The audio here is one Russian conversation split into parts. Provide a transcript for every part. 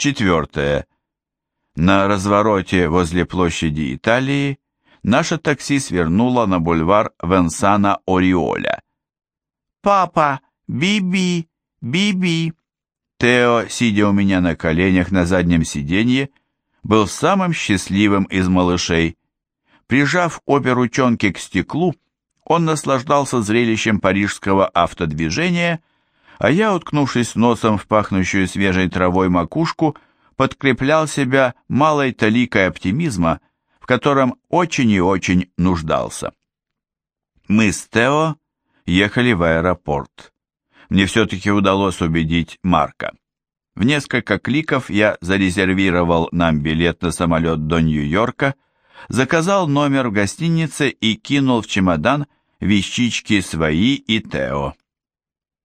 Четвертое. На развороте возле площади Италии наше такси свернуло на бульвар Венсана Ориоля. «Папа! Биби! Биби!» Тео, сидя у меня на коленях на заднем сиденье, был самым счастливым из малышей. Прижав обе ручонки к стеклу, он наслаждался зрелищем парижского автодвижения а я, уткнувшись носом в пахнущую свежей травой макушку, подкреплял себя малой таликой оптимизма, в котором очень и очень нуждался. Мы с Тео ехали в аэропорт. Мне все-таки удалось убедить Марка. В несколько кликов я зарезервировал нам билет на самолет до Нью-Йорка, заказал номер в гостинице и кинул в чемодан вещички свои и Тео.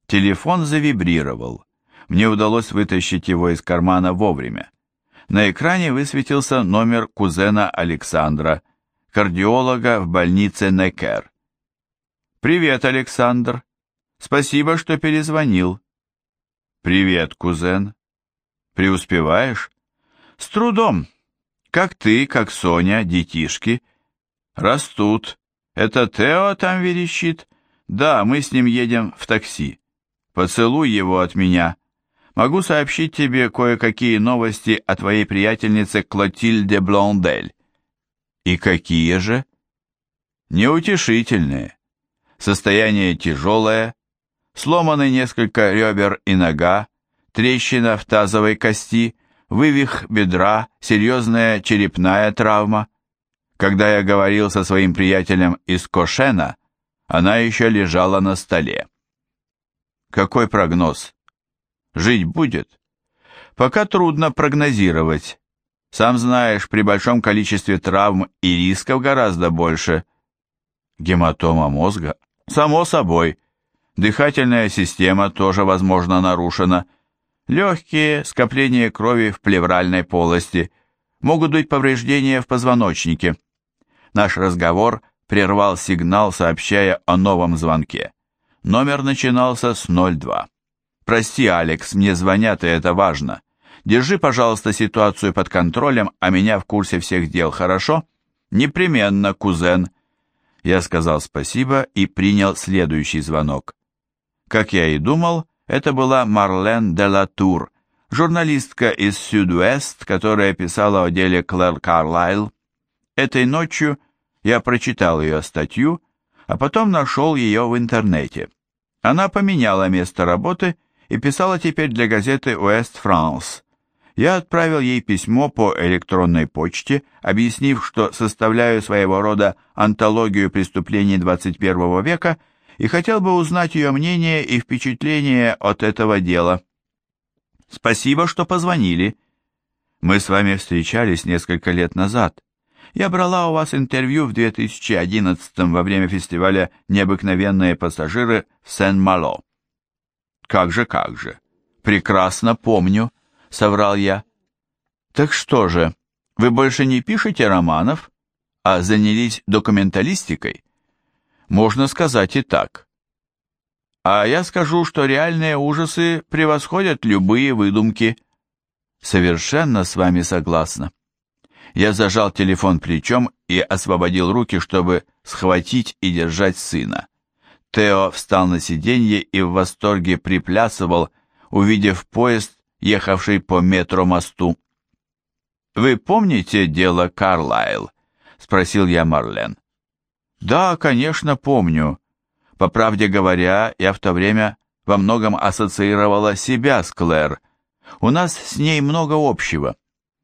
Телефон завибрировал. Мне удалось вытащить его из кармана вовремя. На экране высветился номер кузена Александра, кардиолога в больнице Некер. «Привет, Александр. Спасибо, что перезвонил». «Привет, кузен. Преуспеваешь?» «С трудом. Как ты, как Соня, детишки?» «Растут. Это Тео там верещит?» «Да, мы с ним едем в такси». Поцелуй его от меня. Могу сообщить тебе кое-какие новости о твоей приятельнице Клотильде Блондель. И какие же? Неутешительные. Состояние тяжелое, сломаны несколько ребер и нога, трещина в тазовой кости, вывих бедра, серьезная черепная травма. Когда я говорил со своим приятелем из Кошена, она еще лежала на столе. Какой прогноз? Жить будет? Пока трудно прогнозировать. Сам знаешь, при большом количестве травм и рисков гораздо больше. Гематома мозга? Само собой. Дыхательная система тоже, возможно, нарушена. Легкие, скопление крови в плевральной полости. Могут быть повреждения в позвоночнике. Наш разговор прервал сигнал, сообщая о новом звонке. Номер начинался с 02. «Прости, Алекс, мне звонят, и это важно. Держи, пожалуйста, ситуацию под контролем, а меня в курсе всех дел, хорошо? Непременно, кузен». Я сказал спасибо и принял следующий звонок. Как я и думал, это была Марлен де ла Тур, журналистка из Сюдвест, которая писала о деле Клэр Карлайл. Этой ночью я прочитал ее статью, а потом нашел ее в интернете. Она поменяла место работы и писала теперь для газеты «Уэст Франс». Я отправил ей письмо по электронной почте, объяснив, что составляю своего рода антологию преступлений 21 века и хотел бы узнать ее мнение и впечатление от этого дела. «Спасибо, что позвонили. Мы с вами встречались несколько лет назад. Я брала у вас интервью в 2011 во время фестиваля «Необыкновенные пассажиры» в Сен-Мало. Как же, как же. Прекрасно помню, соврал я. Так что же, вы больше не пишете романов, а занялись документалистикой? Можно сказать и так. А я скажу, что реальные ужасы превосходят любые выдумки. Совершенно с вами согласна. Я зажал телефон плечом и освободил руки, чтобы схватить и держать сына. Тео встал на сиденье и в восторге приплясывал, увидев поезд, ехавший по метро мосту. «Вы помните дело Карлайл?» — спросил я Марлен. «Да, конечно, помню. По правде говоря, я в то время во многом ассоциировала себя с Клэр. У нас с ней много общего.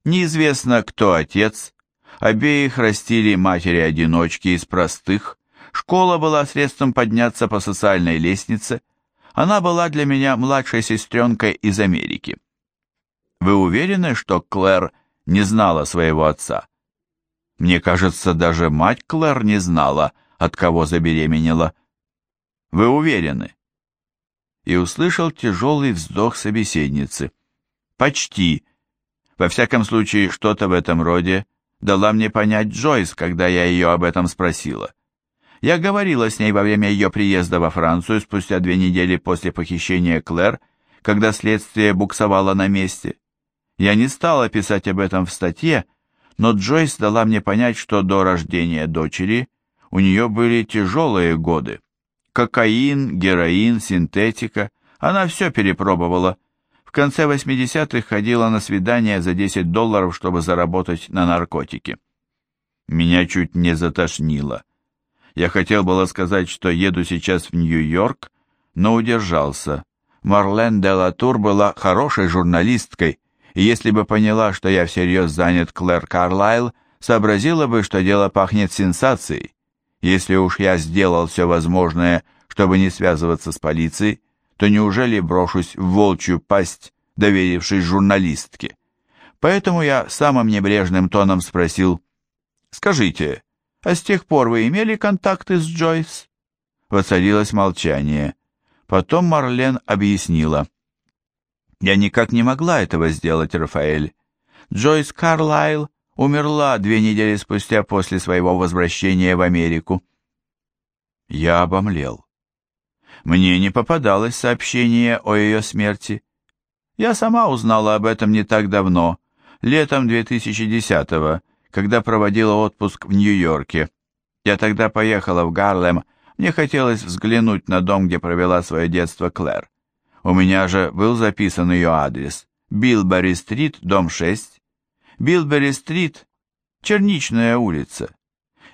Неизвестно, кто отец. Обеих растили матери-одиночки из простых. Школа была средством подняться по социальной лестнице. Она была для меня младшей сестренкой из Америки. Вы уверены, что Клэр не знала своего отца? Мне кажется, даже мать Клэр не знала, от кого забеременела. Вы уверены? И услышал тяжелый вздох собеседницы. Почти. Во всяком случае, что-то в этом роде дала мне понять Джойс, когда я ее об этом спросила. Я говорила с ней во время ее приезда во Францию спустя две недели после похищения Клэр, когда следствие буксовало на месте. Я не стала писать об этом в статье, но Джойс дала мне понять, что до рождения дочери у нее были тяжелые годы. Кокаин, героин, синтетика, она все перепробовала – в конце 80-х ходила на свидание за 10 долларов, чтобы заработать на наркотики. Меня чуть не затошнило. Я хотел было сказать, что еду сейчас в Нью-Йорк, но удержался. Марлен де Латур была хорошей журналисткой, и если бы поняла, что я всерьез занят Клэр Карлайл, сообразила бы, что дело пахнет сенсацией. Если уж я сделал все возможное, чтобы не связываться с полицией, то неужели брошусь в волчью пасть, доверившись журналистке? Поэтому я самым небрежным тоном спросил, «Скажите, а с тех пор вы имели контакты с Джойс?» Воцарилось молчание. Потом Марлен объяснила. «Я никак не могла этого сделать, Рафаэль. Джойс Карлайл умерла две недели спустя после своего возвращения в Америку». Я обомлел. Мне не попадалось сообщение о ее смерти. Я сама узнала об этом не так давно, летом 2010-го, когда проводила отпуск в Нью-Йорке. Я тогда поехала в Гарлем, мне хотелось взглянуть на дом, где провела свое детство Клэр. У меня же был записан ее адрес. Билбери-стрит, дом 6. Билбери-стрит – Черничная улица.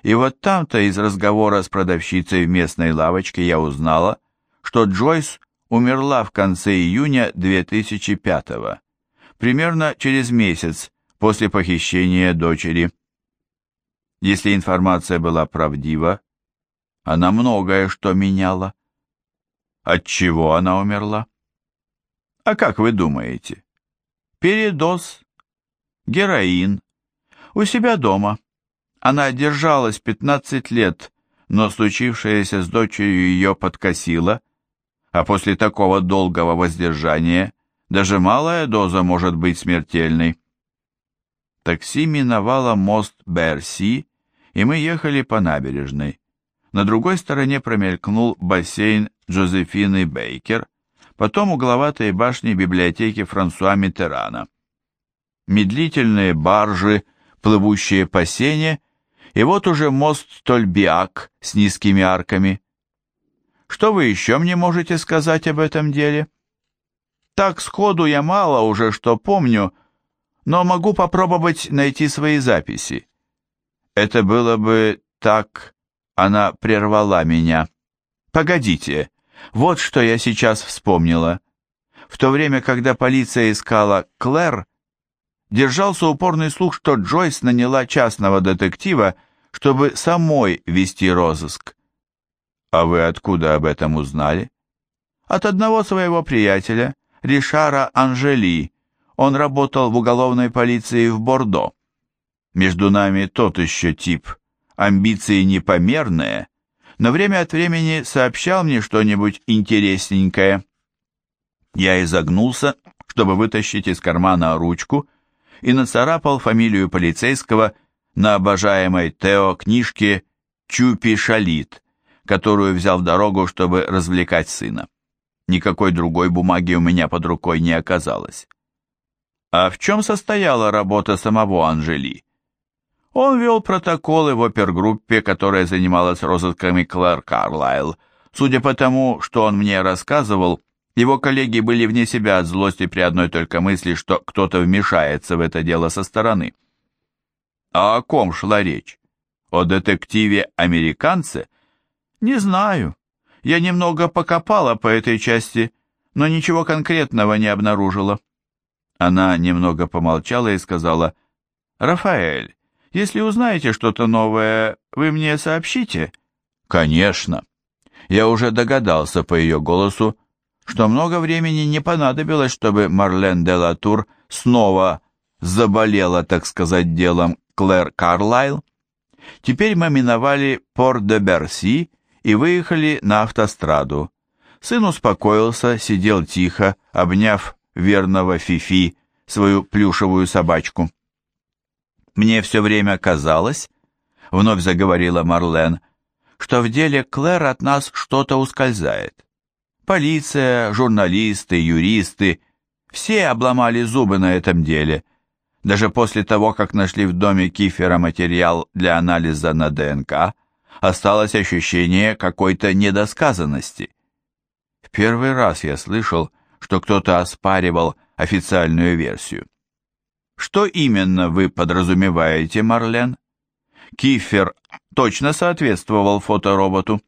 И вот там-то из разговора с продавщицей в местной лавочке я узнала, что Джойс умерла в конце июня 2005 года, примерно через месяц после похищения дочери. Если информация была правдива, она многое что меняла. От чего она умерла? А как вы думаете? Передоз, героин, у себя дома. Она держалась 15 лет, но случившееся с дочерью ее подкосило, а после такого долгого воздержания даже малая доза может быть смертельной. Такси миновало мост Берси, и мы ехали по набережной. На другой стороне промелькнул бассейн Джозефины Бейкер, потом угловатые башни библиотеки Франсуа Митерана. Медлительные баржи, плывущие по сене, и вот уже мост Тольбиак с низкими арками – что вы еще мне можете сказать об этом деле? Так сходу я мало уже что помню, но могу попробовать найти свои записи. Это было бы так... Она прервала меня. Погодите, вот что я сейчас вспомнила. В то время, когда полиция искала Клэр, держался упорный слух, что Джойс наняла частного детектива, чтобы самой вести розыск. «А вы откуда об этом узнали?» «От одного своего приятеля, Ришара Анжели. Он работал в уголовной полиции в Бордо. Между нами тот еще тип. Амбиции непомерные, но время от времени сообщал мне что-нибудь интересненькое». Я изогнулся, чтобы вытащить из кармана ручку, и нацарапал фамилию полицейского на обожаемой Тео книжке «Чупи Шалит», которую взял в дорогу, чтобы развлекать сына. Никакой другой бумаги у меня под рукой не оказалось. А в чем состояла работа самого Анжели? Он вел протоколы в опергруппе, которая занималась розысками Клэр Карлайл. Судя по тому, что он мне рассказывал, его коллеги были вне себя от злости при одной только мысли, что кто-то вмешается в это дело со стороны. А о ком шла речь? О детективе-американце? Не знаю. Я немного покопала по этой части, но ничего конкретного не обнаружила. Она немного помолчала и сказала, «Рафаэль, если узнаете что-то новое, вы мне сообщите?» «Конечно». Я уже догадался по ее голосу, что много времени не понадобилось, чтобы Марлен де Латур снова заболела, так сказать, делом Клэр Карлайл. Теперь мы миновали Пор-де-Берси и выехали на автостраду. Сын успокоился, сидел тихо, обняв верного Фифи, свою плюшевую собачку. «Мне все время казалось», — вновь заговорила Марлен, «что в деле Клэр от нас что-то ускользает. Полиция, журналисты, юристы — все обломали зубы на этом деле, даже после того, как нашли в доме Кифера материал для анализа на ДНК — осталось ощущение какой-то недосказанности. В первый раз я слышал, что кто-то оспаривал официальную версию. Что именно вы подразумеваете, Марлен? Кифер точно соответствовал фотороботу.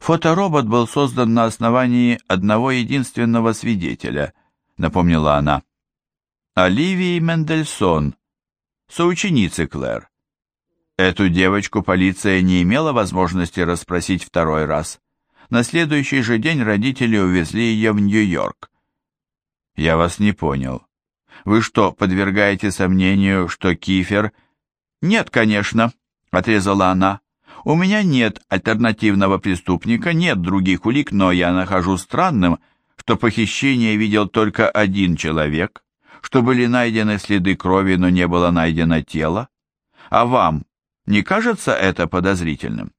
Фоторобот был создан на основании одного единственного свидетеля, напомнила она. Оливии Мендельсон, соученицы Клэр. Эту девочку полиция не имела возможности расспросить второй раз. На следующий же день родители увезли ее в Нью-Йорк. Я вас не понял. Вы что, подвергаете сомнению, что Кифер... Нет, конечно, отрезала она. У меня нет альтернативного преступника, нет других улик, но я нахожу странным, что похищение видел только один человек, что были найдены следы крови, но не было найдено тело. А вам не кажется это подозрительным?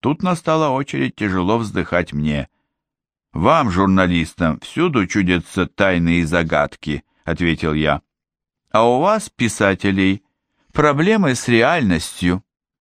Тут настала очередь тяжело вздыхать мне. «Вам, журналистам, всюду чудятся тайны и загадки», — ответил я. «А у вас, писателей, проблемы с реальностью».